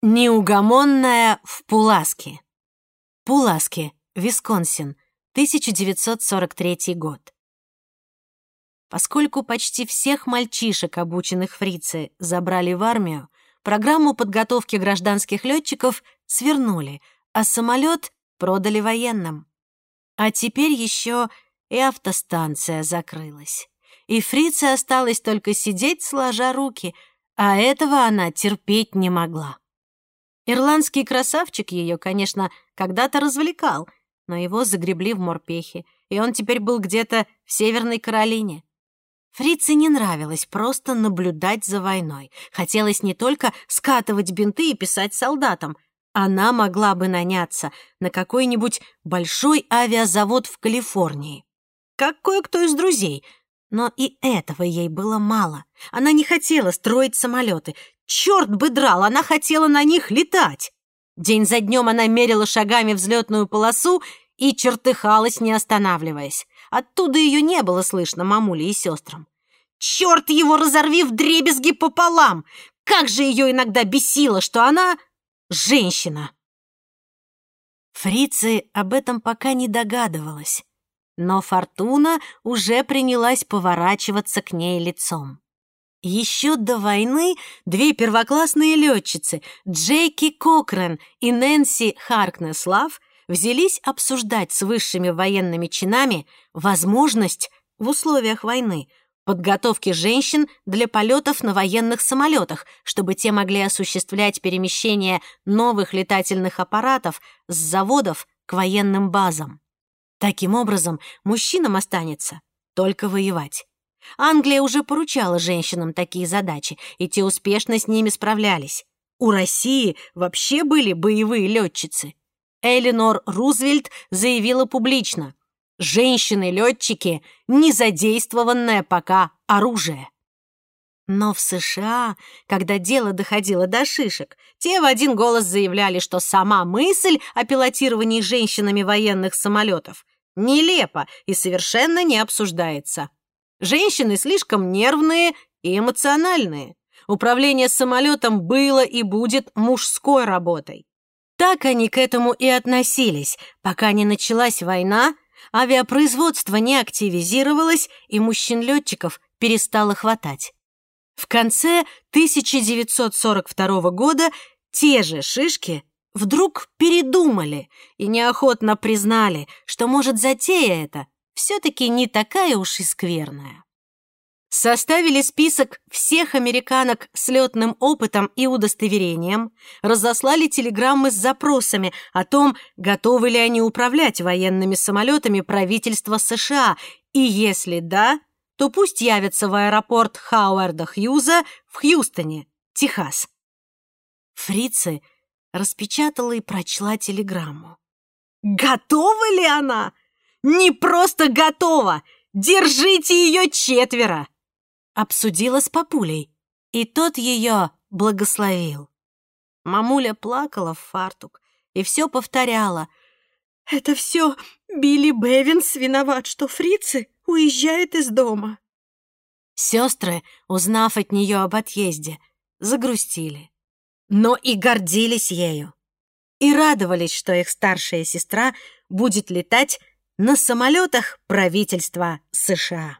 Неугомонная в Пуласке. Пуласке, Висконсин, 1943 год. Поскольку почти всех мальчишек, обученных фрицы, забрали в армию, программу подготовки гражданских летчиков свернули, а самолет продали военным. А теперь еще и автостанция закрылась. И фрице осталось только сидеть, сложа руки, а этого она терпеть не могла. Ирландский красавчик ее, конечно, когда-то развлекал, но его загребли в морпехи, и он теперь был где-то в Северной Каролине. Фрице не нравилось просто наблюдать за войной. Хотелось не только скатывать бинты и писать солдатам. Она могла бы наняться на какой-нибудь большой авиазавод в Калифорнии. Как кое-кто из друзей. Но и этого ей было мало. Она не хотела строить самолеты. Черт бы драл, она хотела на них летать. День за днем она мерила шагами взлетную полосу и чертыхалась, не останавливаясь. Оттуда ее не было слышно мамуле и сестрам. Черт его разорви в дребезги пополам! Как же ее иногда бесило, что она женщина! Фрицы об этом пока не догадывалась, но Фортуна уже принялась поворачиваться к ней лицом. Еще до войны две первоклассные летчицы, Джейки Кокрен и Нэнси Харкнес-Лав, взялись обсуждать с высшими военными чинами возможность в условиях войны подготовки женщин для полетов на военных самолетах, чтобы те могли осуществлять перемещение новых летательных аппаратов с заводов к военным базам. Таким образом, мужчинам останется только воевать. Англия уже поручала женщинам такие задачи, и те успешно с ними справлялись. У России вообще были боевые летчицы. Эленор Рузвельт заявила публично, женщины-летчики — незадействованное пока оружие. Но в США, когда дело доходило до шишек, те в один голос заявляли, что сама мысль о пилотировании женщинами военных самолетов нелепа и совершенно не обсуждается. Женщины слишком нервные и эмоциональные. Управление самолетом было и будет мужской работой. Так они к этому и относились, пока не началась война, авиапроизводство не активизировалось и мужчин-летчиков перестало хватать. В конце 1942 года те же шишки вдруг передумали и неохотно признали, что, может, затея эта все-таки не такая уж и скверная. Составили список всех американок с летным опытом и удостоверением, разослали телеграммы с запросами о том, готовы ли они управлять военными самолетами правительства США, и если да, то пусть явятся в аэропорт Хауарда Хьюза в Хьюстоне, Техас. Фрицы распечатала и прочла телеграмму. «Готова ли она? Не просто готова! Держите ее четверо!» обсудила с папулей, и тот ее благословил. Мамуля плакала в фартук и все повторяла. «Это все Билли Бевинс виноват, что фрицы уезжает из дома». Сестры, узнав от нее об отъезде, загрустили, но и гордились ею. И радовались, что их старшая сестра будет летать на самолетах правительства США.